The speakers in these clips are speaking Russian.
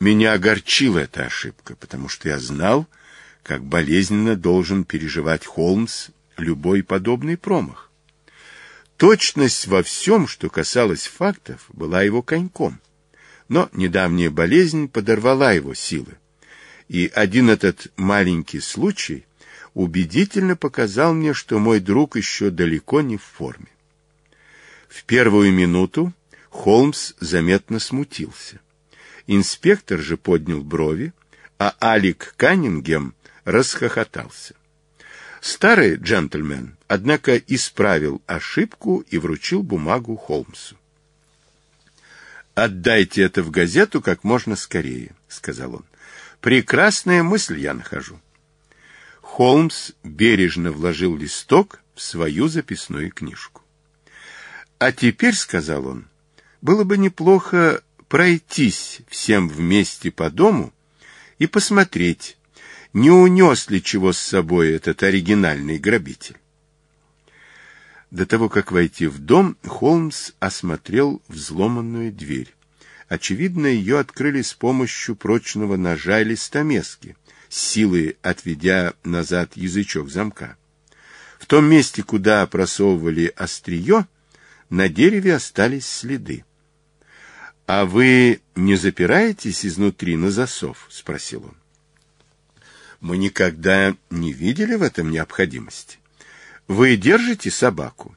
Меня огорчила эта ошибка, потому что я знал, как болезненно должен переживать Холмс любой подобный промах. Точность во всем, что касалось фактов, была его коньком. Но недавняя болезнь подорвала его силы. И один этот маленький случай убедительно показал мне, что мой друг еще далеко не в форме. В первую минуту Холмс заметно смутился. Инспектор же поднял брови, а Алик Каннингем расхохотался. Старый джентльмен, однако, исправил ошибку и вручил бумагу Холмсу. «Отдайте это в газету как можно скорее», — сказал он. «Прекрасная мысль я нахожу». Холмс бережно вложил листок в свою записную книжку. «А теперь», — сказал он, — «было бы неплохо пройтись всем вместе по дому и посмотреть, не унес ли чего с собой этот оригинальный грабитель. До того, как войти в дом, Холмс осмотрел взломанную дверь. Очевидно, ее открыли с помощью прочного ножа или стамески, с силой отведя назад язычок замка. В том месте, куда просовывали острие, на дереве остались следы. «А вы не запираетесь изнутри на засов?» — спросил он. «Мы никогда не видели в этом необходимости. Вы держите собаку?»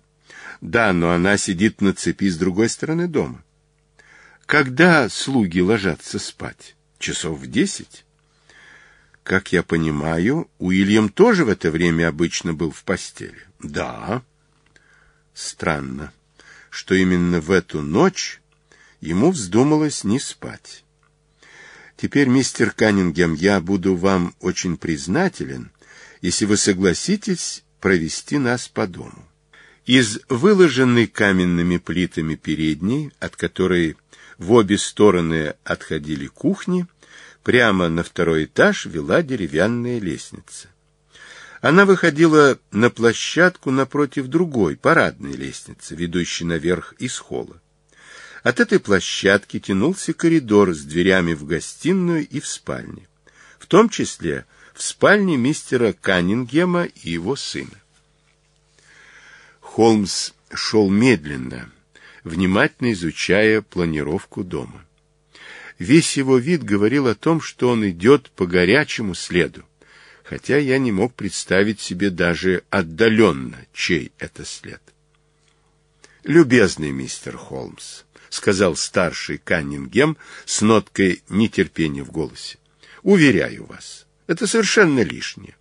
«Да, но она сидит на цепи с другой стороны дома». «Когда слуги ложатся спать?» «Часов в десять?» «Как я понимаю, Уильям тоже в это время обычно был в постели?» «Да». «Странно, что именно в эту ночь...» Ему вздумалось не спать. Теперь, мистер Каннингем, я буду вам очень признателен, если вы согласитесь провести нас по дому. Из выложенной каменными плитами передней, от которой в обе стороны отходили кухни, прямо на второй этаж вела деревянная лестница. Она выходила на площадку напротив другой парадной лестницы, ведущей наверх из холла. От этой площадки тянулся коридор с дверями в гостиную и в спальне, в том числе в спальне мистера Каннингема и его сына. Холмс шел медленно, внимательно изучая планировку дома. Весь его вид говорил о том, что он идет по горячему следу, хотя я не мог представить себе даже отдаленно, чей это след. «Любезный мистер Холмс», сказал старший Каннингем с ноткой нетерпения в голосе. Уверяю вас, это совершенно лишнее.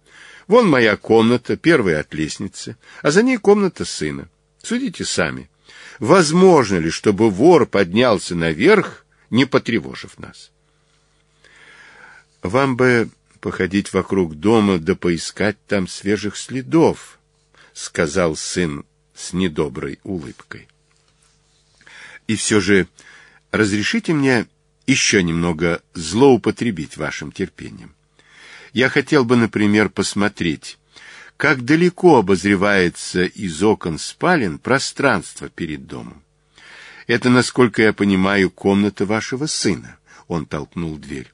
Вон моя комната, первая от лестницы, а за ней комната сына. Судите сами. Возможно ли, чтобы вор поднялся наверх, не потревожив нас? Вам бы походить вокруг дома да поискать там свежих следов, сказал сын с недоброй улыбкой. И все же разрешите мне еще немного злоупотребить вашим терпением. Я хотел бы, например, посмотреть, как далеко обозревается из окон спален пространство перед домом. Это, насколько я понимаю, комната вашего сына. Он толкнул дверь.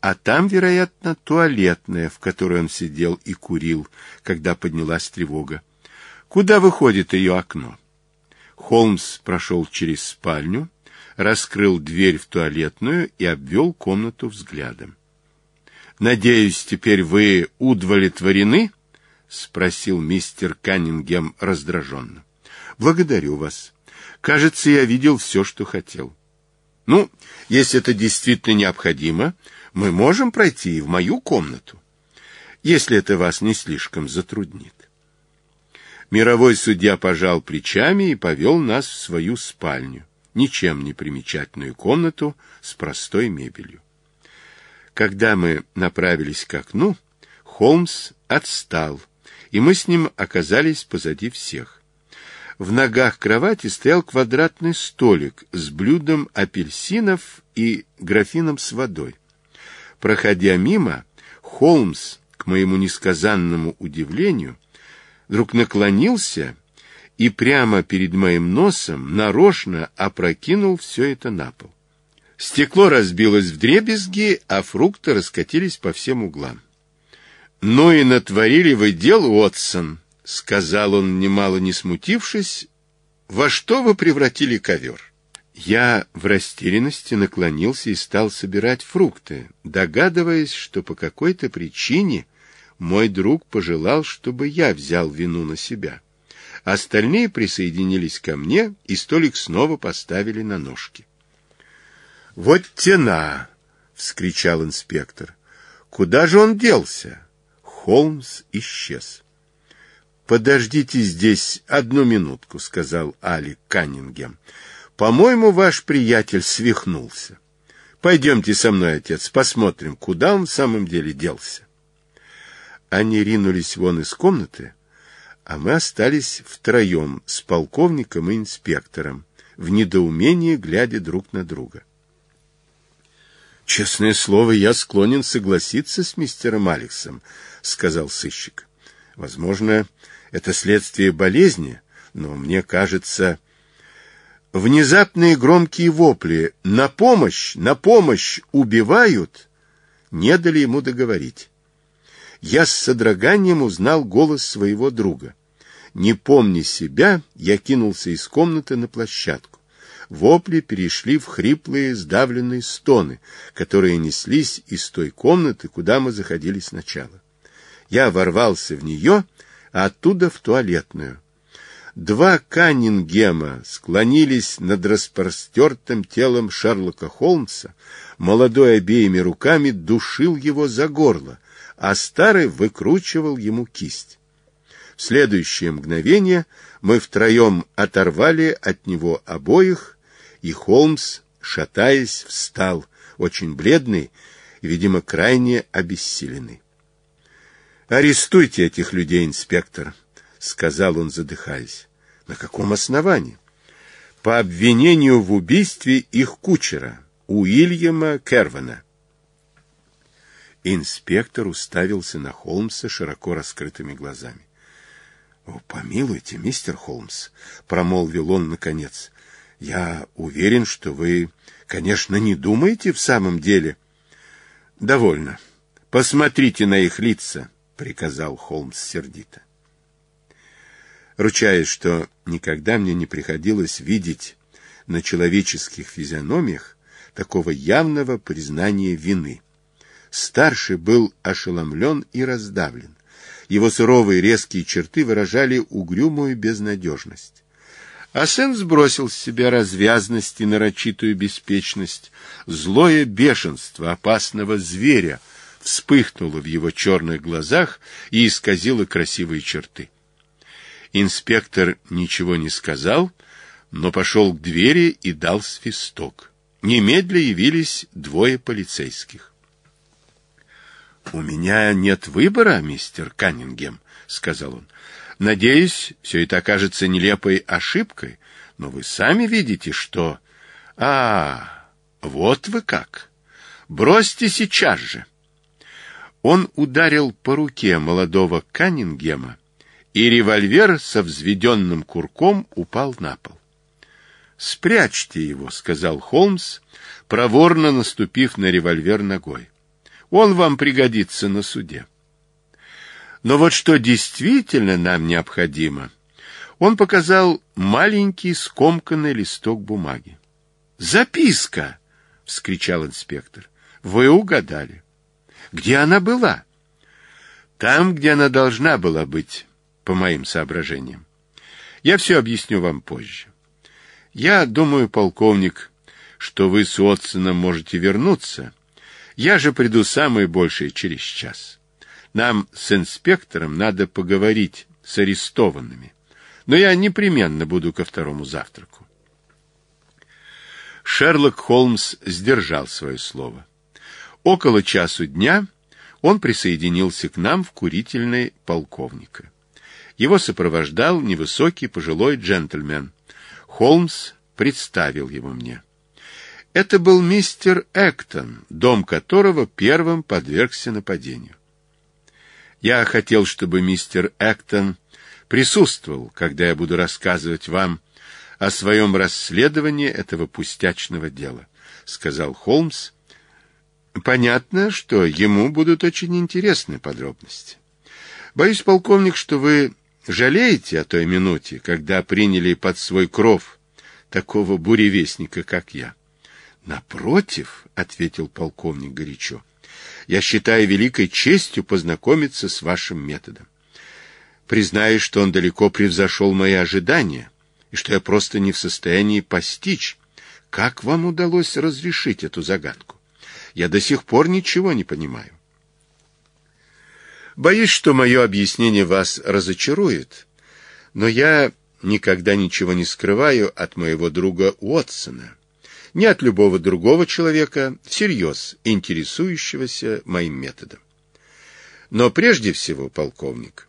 А там, вероятно, туалетная, в которой он сидел и курил, когда поднялась тревога. Куда выходит ее окно? — Холмс прошел через спальню, раскрыл дверь в туалетную и обвел комнату взглядом. «Надеюсь, теперь вы удовлетворены?» — спросил мистер Каннингем раздраженно. «Благодарю вас. Кажется, я видел все, что хотел». «Ну, если это действительно необходимо, мы можем пройти и в мою комнату, если это вас не слишком затруднит». Мировой судья пожал плечами и повел нас в свою спальню, ничем не примечательную комнату с простой мебелью. Когда мы направились к окну, Холмс отстал, и мы с ним оказались позади всех. В ногах кровати стоял квадратный столик с блюдом апельсинов и графином с водой. Проходя мимо, Холмс, к моему несказанному удивлению, вдруг наклонился и прямо перед моим носом нарочно опрокинул все это на пол. Стекло разбилось в дребезги, а фрукты раскатились по всем углам. «Ну и натворили вы дел, Уотсон», — сказал он, немало не смутившись. «Во что вы превратили ковер?» Я в растерянности наклонился и стал собирать фрукты, догадываясь, что по какой-то причине мой друг пожелал, чтобы я взял вину на себя. Остальные присоединились ко мне, и столик снова поставили на ножки. — Вот тена! — вскричал инспектор. — Куда же он делся? Холмс исчез. — Подождите здесь одну минутку, — сказал Али Каннингем. — По-моему, ваш приятель свихнулся. Пойдемте со мной, отец, посмотрим, куда он в самом деле делся. Они ринулись вон из комнаты, а мы остались втроем с полковником и инспектором, в недоумении глядя друг на друга. «Честное слово, я склонен согласиться с мистером Алексом», — сказал сыщик. «Возможно, это следствие болезни, но мне кажется...» Внезапные громкие вопли «На помощь! На помощь! Убивают!» не дали ему договорить я с содроганием узнал голос своего друга. Не помня себя, я кинулся из комнаты на площадку. Вопли перешли в хриплые, сдавленные стоны, которые неслись из той комнаты, куда мы заходили сначала. Я ворвался в нее, а оттуда в туалетную. Два Каннингема склонились над распростертым телом Шерлока Холмса, молодой обеими руками душил его за горло, а старый выкручивал ему кисть. В следующее мгновение мы втроем оторвали от него обоих, и Холмс, шатаясь, встал, очень бледный, видимо, крайне обессиленный. «Арестуйте этих людей, инспектор», сказал он, задыхаясь. — На каком основании? — По обвинению в убийстве их кучера, Уильяма Кервана. Инспектор уставился на Холмса широко раскрытыми глазами. — О, помилуйте, мистер Холмс, — промолвил он наконец. — Я уверен, что вы, конечно, не думаете в самом деле. — Довольно. Посмотрите на их лица, — приказал Холмс сердито ручаясь, что никогда мне не приходилось видеть на человеческих физиономиях такого явного признания вины. Старший был ошеломлен и раздавлен. Его суровые резкие черты выражали угрюмую безнадежность. Асен сбросил с себя развязность и нарочитую беспечность. Злое бешенство опасного зверя вспыхнуло в его черных глазах и исказило красивые черты. Инспектор ничего не сказал, но пошел к двери и дал свисток. Немедля явились двое полицейских. У меня нет выбора, мистер Каннингем, сказал он. Надеюсь, все это окажется нелепой ошибкой, но вы сами видите, что А, вот вы как. Бросьте сейчас же. Он ударил по руке молодого Каннингема и револьвер со взведенным курком упал на пол. «Спрячьте его», — сказал Холмс, проворно наступив на револьвер ногой. «Он вам пригодится на суде». Но вот что действительно нам необходимо, он показал маленький скомканный листок бумаги. «Записка!» — вскричал инспектор. «Вы угадали». «Где она была?» «Там, где она должна была быть», по моим соображениям. Я все объясню вам позже. Я думаю, полковник, что вы с Отсоном можете вернуться. Я же приду самое большее через час. Нам с инспектором надо поговорить с арестованными. Но я непременно буду ко второму завтраку. Шерлок Холмс сдержал свое слово. Около часу дня он присоединился к нам в курительной полковника. Его сопровождал невысокий пожилой джентльмен. Холмс представил его мне. Это был мистер Эктон, дом которого первым подвергся нападению. Я хотел, чтобы мистер Эктон присутствовал, когда я буду рассказывать вам о своем расследовании этого пустячного дела, — сказал Холмс. Понятно, что ему будут очень интересны подробности. Боюсь, полковник, что вы жалеете о той минуте, когда приняли под свой кров такого буревестника, как я? Напротив, ответил полковник горячо. Я считаю великой честью познакомиться с вашим методом. Признаю, что он далеко превзошел мои ожидания и что я просто не в состоянии постичь, как вам удалось разрешить эту загадку. Я до сих пор ничего не понимаю. Боюсь, что мое объяснение вас разочарует, но я никогда ничего не скрываю от моего друга Уотсона, не от любого другого человека, всерьез интересующегося моим методом. Но прежде всего, полковник,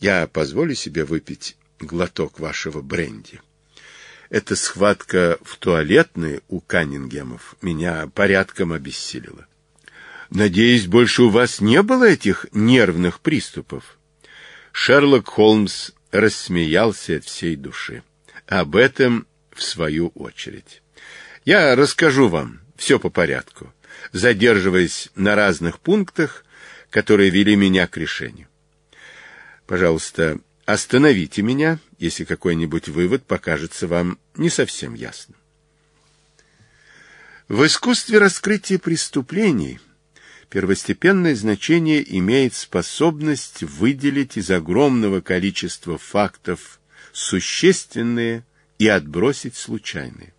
я позволю себе выпить глоток вашего бренди. Эта схватка в туалетной у Каннингемов меня порядком обессилила. Надеюсь, больше у вас не было этих нервных приступов? Шерлок Холмс рассмеялся от всей души. Об этом в свою очередь. Я расскажу вам все по порядку, задерживаясь на разных пунктах, которые вели меня к решению. Пожалуйста, остановите меня, если какой-нибудь вывод покажется вам не совсем ясным. В искусстве раскрытия преступлений – первостепенное значение имеет способность выделить из огромного количества фактов существенные и отбросить случайные.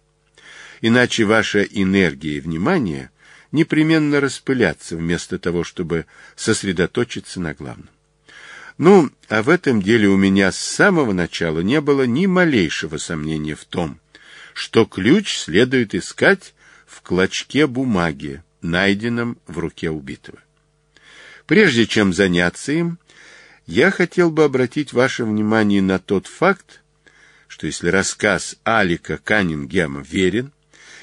Иначе ваша энергия и внимание непременно распылятся вместо того, чтобы сосредоточиться на главном. Ну, а в этом деле у меня с самого начала не было ни малейшего сомнения в том, что ключ следует искать в клочке бумаги, найденном в руке убитого. Прежде чем заняться им, я хотел бы обратить ваше внимание на тот факт, что если рассказ Алика Каннингема верен,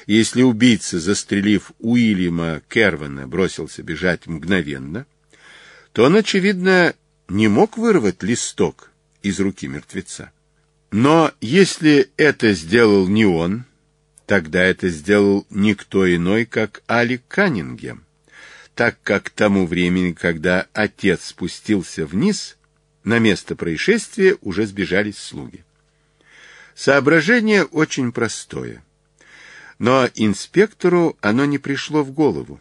если убийца, застрелив Уильяма Кервана, бросился бежать мгновенно, то он, очевидно, не мог вырвать листок из руки мертвеца. Но если это сделал не он, Тогда это сделал никто иной, как Али Каннингем. Так как к тому времени, когда отец спустился вниз, на место происшествия уже сбежались слуги. Соображение очень простое. Но инспектору оно не пришло в голову.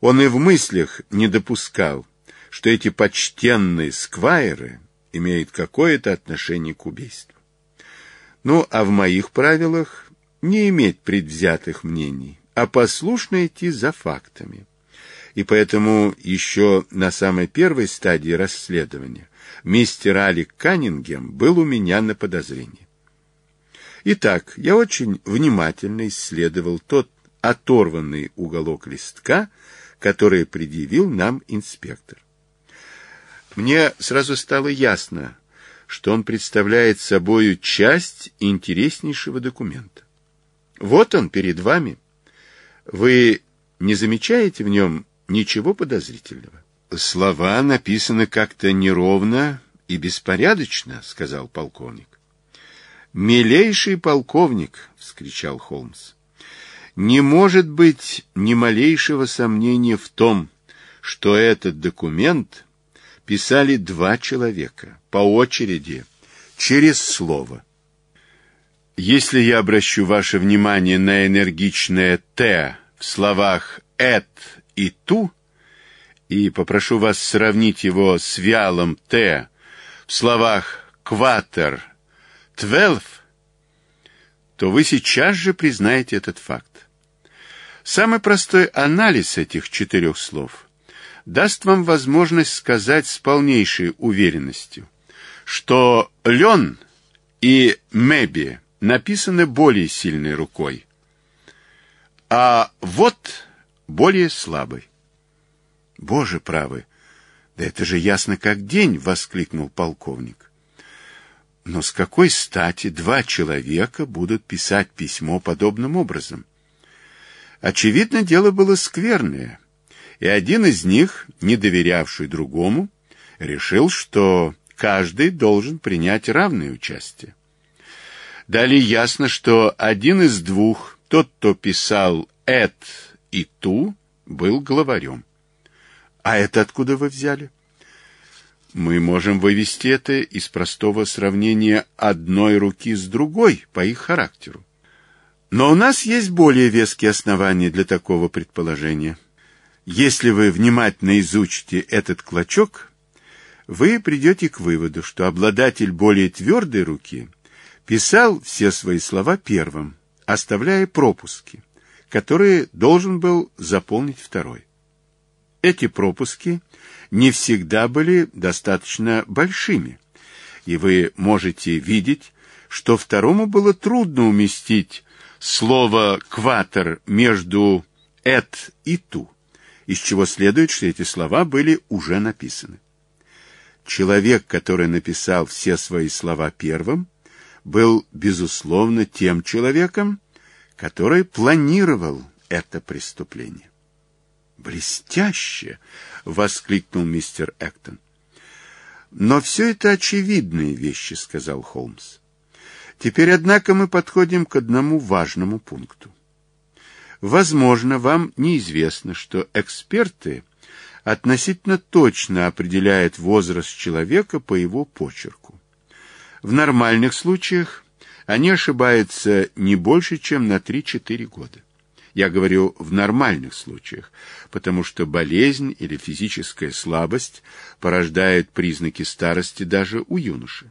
Он и в мыслях не допускал, что эти почтенные сквайры имеют какое-то отношение к убийству. Ну, а в моих правилах не иметь предвзятых мнений, а послушно идти за фактами. И поэтому еще на самой первой стадии расследования мистер Алик Каннингем был у меня на подозрении. Итак, я очень внимательно исследовал тот оторванный уголок листка, который предъявил нам инспектор. Мне сразу стало ясно, что он представляет собою часть интереснейшего документа. Вот он перед вами. Вы не замечаете в нем ничего подозрительного? Слова написаны как-то неровно и беспорядочно, сказал полковник. Милейший полковник, вскричал Холмс. Не может быть ни малейшего сомнения в том, что этот документ писали два человека по очереди через слово. Если я обращу ваше внимание на энергичное «т» в словах «эт» и «ту», и попрошу вас сравнить его с вялым «т» в словах «кватер», «твелф», то вы сейчас же признаете этот факт. Самый простой анализ этих четырех слов даст вам возможность сказать с полнейшей уверенностью, что «лен» и «меби» написаны более сильной рукой, а вот более слабой. Боже правый, да это же ясно как день, воскликнул полковник. Но с какой стати два человека будут писать письмо подобным образом? Очевидно, дело было скверное, и один из них, не доверявший другому, решил, что каждый должен принять равное участие. Дали ясно, что один из двух, тот, кто писал «эт» и «ту», был главарем. А это откуда вы взяли? Мы можем вывести это из простого сравнения одной руки с другой по их характеру. Но у нас есть более веские основания для такого предположения. Если вы внимательно изучите этот клочок, вы придете к выводу, что обладатель более твердой руки – писал все свои слова первым, оставляя пропуски, которые должен был заполнить второй. Эти пропуски не всегда были достаточно большими, и вы можете видеть, что второму было трудно уместить слово «кватер» между «эт» и «ту», из чего следует, что эти слова были уже написаны. Человек, который написал все свои слова первым, был, безусловно, тем человеком, который планировал это преступление. «Блестяще!» — воскликнул мистер Эктон. «Но все это очевидные вещи», — сказал Холмс. «Теперь, однако, мы подходим к одному важному пункту. Возможно, вам неизвестно, что эксперты относительно точно определяют возраст человека по его почерку. В нормальных случаях они ошибаются не больше, чем на 3-4 года. Я говорю в нормальных случаях, потому что болезнь или физическая слабость порождают признаки старости даже у юноши.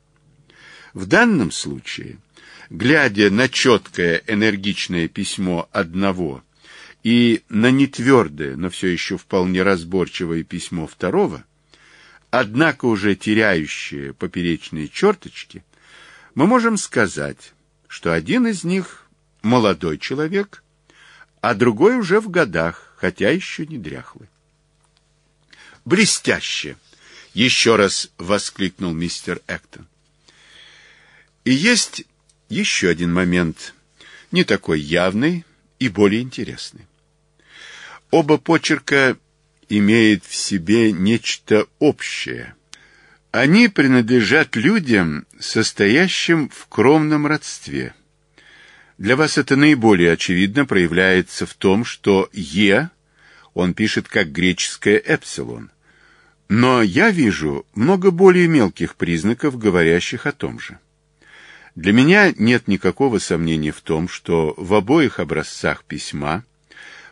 В данном случае, глядя на четкое энергичное письмо одного и на нетвердое, но все еще вполне разборчивое письмо второго, однако уже теряющие поперечные черточки, мы можем сказать, что один из них – молодой человек, а другой уже в годах, хотя еще не дряхлый. «Блестяще!» – еще раз воскликнул мистер Эктон. И есть еще один момент, не такой явный и более интересный. Оба почерка имеет в себе нечто общее. Они принадлежат людям, состоящим в кровном родстве. Для вас это наиболее очевидно проявляется в том, что «е» он пишет как греческое «эпсилон». Но я вижу много более мелких признаков, говорящих о том же. Для меня нет никакого сомнения в том, что в обоих образцах письма –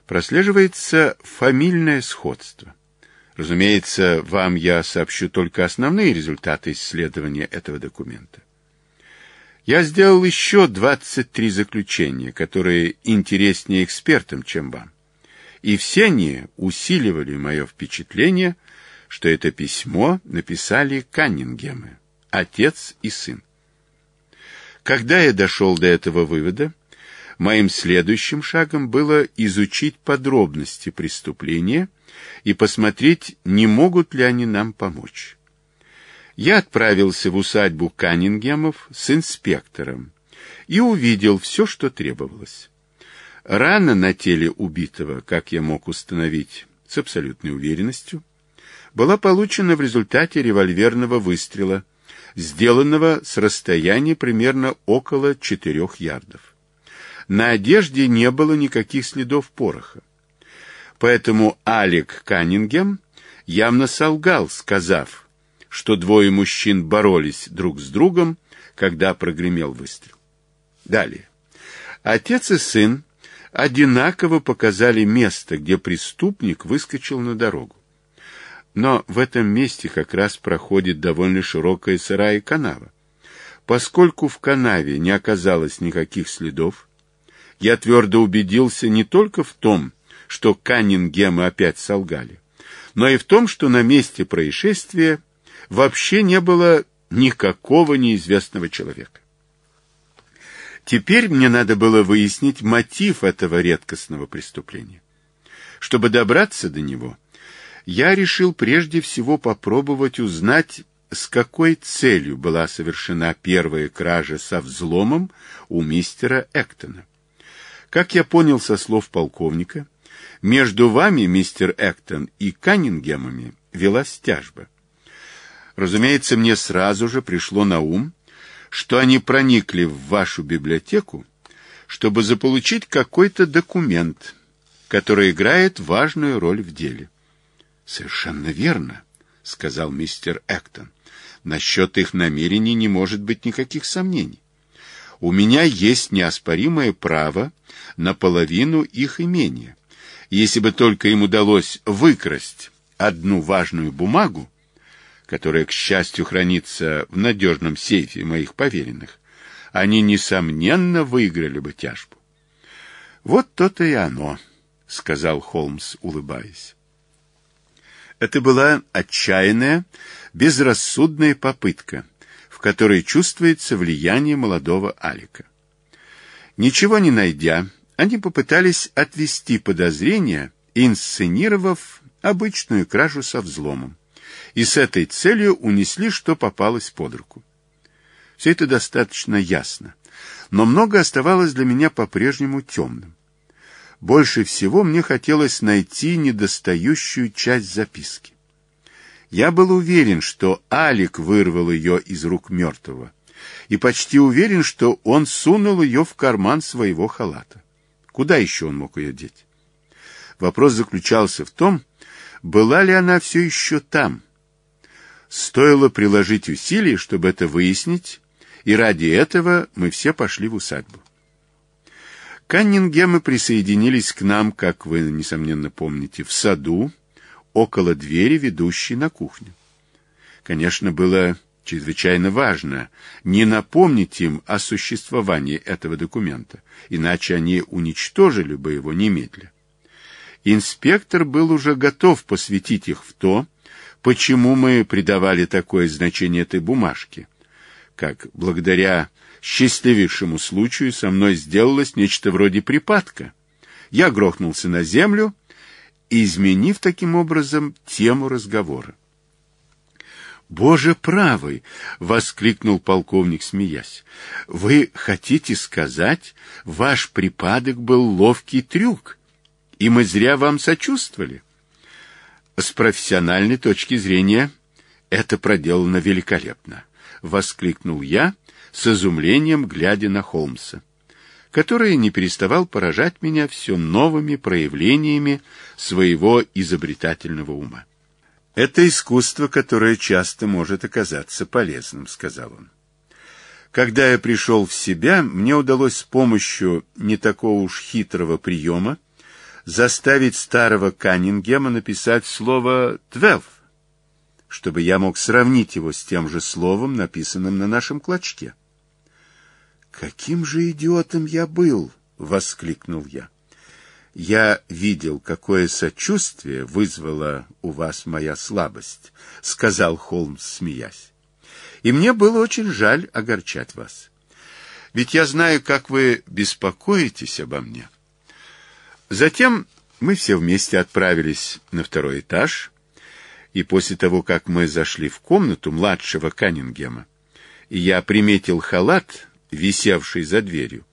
прослеживается фамильное сходство. Разумеется, вам я сообщу только основные результаты исследования этого документа. Я сделал еще 23 заключения, которые интереснее экспертам, чем вам. И все они усиливали мое впечатление, что это письмо написали Каннингемы, отец и сын. Когда я дошел до этого вывода, Моим следующим шагом было изучить подробности преступления и посмотреть, не могут ли они нам помочь. Я отправился в усадьбу Каннингемов с инспектором и увидел все, что требовалось. Рана на теле убитого, как я мог установить с абсолютной уверенностью, была получена в результате револьверного выстрела, сделанного с расстояния примерно около четырех ярдов. На одежде не было никаких следов пороха. Поэтому Алик Каннингем явно солгал, сказав, что двое мужчин боролись друг с другом, когда прогремел выстрел. Далее. Отец и сын одинаково показали место, где преступник выскочил на дорогу. Но в этом месте как раз проходит довольно широкая сырая канава. Поскольку в канаве не оказалось никаких следов, я твердо убедился не только в том, что Каннингемы опять солгали, но и в том, что на месте происшествия вообще не было никакого неизвестного человека. Теперь мне надо было выяснить мотив этого редкостного преступления. Чтобы добраться до него, я решил прежде всего попробовать узнать, с какой целью была совершена первая кража со взломом у мистера Эктона. Как я понял со слов полковника, между вами, мистер Эктон, и Каннингемами велась тяжба. Разумеется, мне сразу же пришло на ум, что они проникли в вашу библиотеку, чтобы заполучить какой-то документ, который играет важную роль в деле. Совершенно верно, сказал мистер Эктон. Насчет их намерений не может быть никаких сомнений. У меня есть неоспоримое право на половину их имения. Если бы только им удалось выкрасть одну важную бумагу, которая, к счастью, хранится в надежном сейфе моих поверенных, они, несомненно, выиграли бы тяжбу. «Вот то-то и оно», — сказал Холмс, улыбаясь. Это была отчаянная, безрассудная попытка — которой чувствуется влияние молодого Алика. Ничего не найдя, они попытались отвести подозрения, инсценировав обычную кражу со взломом, и с этой целью унесли, что попалось под руку. Все это достаточно ясно, но много оставалось для меня по-прежнему темным. Больше всего мне хотелось найти недостающую часть записки. Я был уверен, что Алик вырвал ее из рук мертвого, и почти уверен, что он сунул ее в карман своего халата. Куда еще он мог ее деть? Вопрос заключался в том, была ли она все еще там. Стоило приложить усилия, чтобы это выяснить, и ради этого мы все пошли в усадьбу. Каннингемы присоединились к нам, как вы, несомненно, помните, в саду, около двери, ведущей на кухню. Конечно, было чрезвычайно важно не напомнить им о существовании этого документа, иначе они уничтожили бы его немедля. Инспектор был уже готов посвятить их в то, почему мы придавали такое значение этой бумажке, как благодаря счастливейшему случаю со мной сделалось нечто вроде припадка. Я грохнулся на землю изменив таким образом тему разговора. «Боже правый!» — воскликнул полковник, смеясь. «Вы хотите сказать, ваш припадок был ловкий трюк, и мы зря вам сочувствовали?» «С профессиональной точки зрения это проделано великолепно», — воскликнул я, с изумлением глядя на Холмса который не переставал поражать меня все новыми проявлениями своего изобретательного ума. «Это искусство, которое часто может оказаться полезным», — сказал он. Когда я пришел в себя, мне удалось с помощью не такого уж хитрого приема заставить старого Каннингема написать слово «твелв», чтобы я мог сравнить его с тем же словом, написанным на нашем клочке. «Каким же идиотом я был!» — воскликнул я. «Я видел, какое сочувствие вызвала у вас моя слабость», — сказал Холмс, смеясь. «И мне было очень жаль огорчать вас. Ведь я знаю, как вы беспокоитесь обо мне». Затем мы все вместе отправились на второй этаж, и после того, как мы зашли в комнату младшего Каннингема, и я приметил халат висевший за дверью.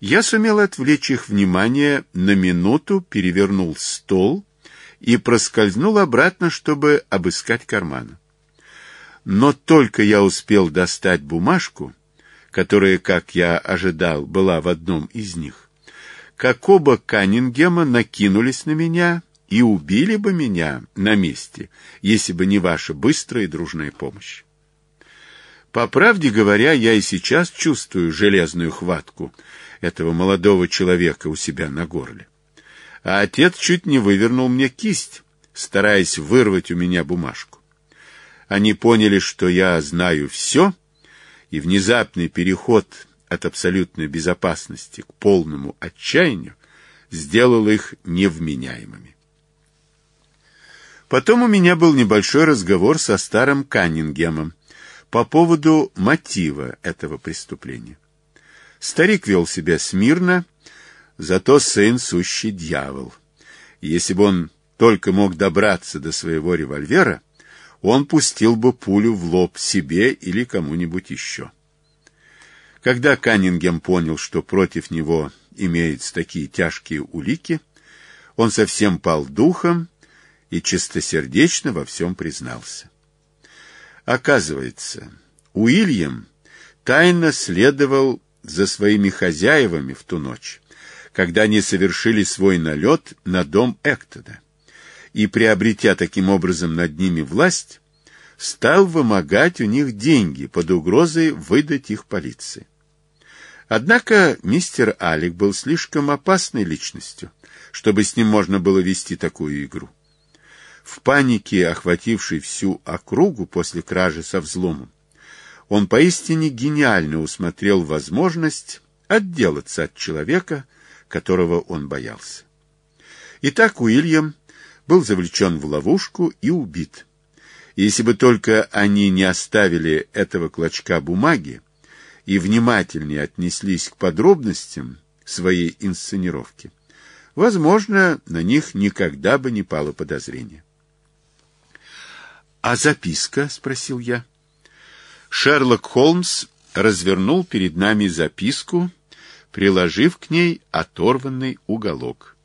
Я сумел отвлечь их внимание на минуту, перевернул стол и проскользнул обратно, чтобы обыскать карман. Но только я успел достать бумажку, которая, как я ожидал, была в одном из них, как оба Каннингема накинулись на меня и убили бы меня на месте, если бы не ваша быстрая и дружная помощь. По правде говоря, я и сейчас чувствую железную хватку этого молодого человека у себя на горле. А отец чуть не вывернул мне кисть, стараясь вырвать у меня бумажку. Они поняли, что я знаю все, и внезапный переход от абсолютной безопасности к полному отчаянию сделал их невменяемыми. Потом у меня был небольшой разговор со старым Каннингемом, по поводу мотива этого преступления. Старик вел себя смирно, зато сын сущий дьявол. Если бы он только мог добраться до своего револьвера, он пустил бы пулю в лоб себе или кому-нибудь еще. Когда Каннингем понял, что против него имеются такие тяжкие улики, он совсем пал духом и чистосердечно во всем признался. Оказывается, Уильям тайно следовал за своими хозяевами в ту ночь, когда они совершили свой налет на дом Эктода, и, приобретя таким образом над ними власть, стал вымогать у них деньги под угрозой выдать их полиции. Однако мистер Алик был слишком опасной личностью, чтобы с ним можно было вести такую игру в панике, охватившей всю округу после кражи со взломом, он поистине гениально усмотрел возможность отделаться от человека, которого он боялся. Итак, Уильям был завлечен в ловушку и убит. Если бы только они не оставили этого клочка бумаги и внимательнее отнеслись к подробностям своей инсценировки, возможно, на них никогда бы не пало подозрение. «А записка?» — спросил я. Шерлок Холмс развернул перед нами записку, приложив к ней оторванный уголок.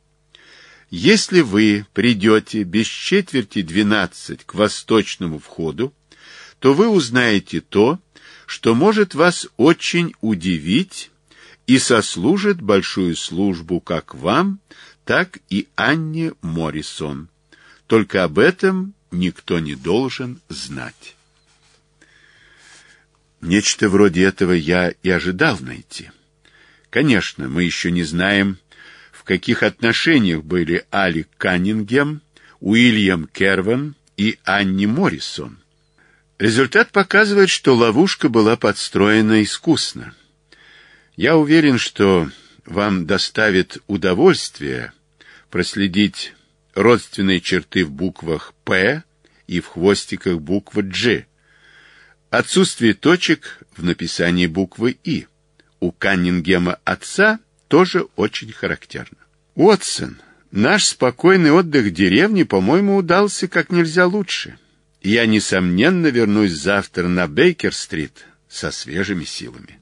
«Если вы придете без четверти двенадцать к восточному входу, то вы узнаете то, что может вас очень удивить и сослужит большую службу как вам, так и Анне Моррисон. Только об этом никто не должен знать. Нечто вроде этого я и ожидал найти. Конечно, мы еще не знаем, в каких отношениях были Али Каннингем, Уильям Керван и Анни Моррисон. Результат показывает, что ловушка была подстроена искусно. Я уверен, что вам доставит удовольствие проследить родственные черты в буквах «П» и в хвостиках буквы «Дж». Отсутствие точек в написании буквы «И». У Каннингема отца тоже очень характерно. Уотсон, наш спокойный отдых в деревне, по-моему, удался как нельзя лучше. Я, несомненно, вернусь завтра на Бейкер-стрит со свежими силами.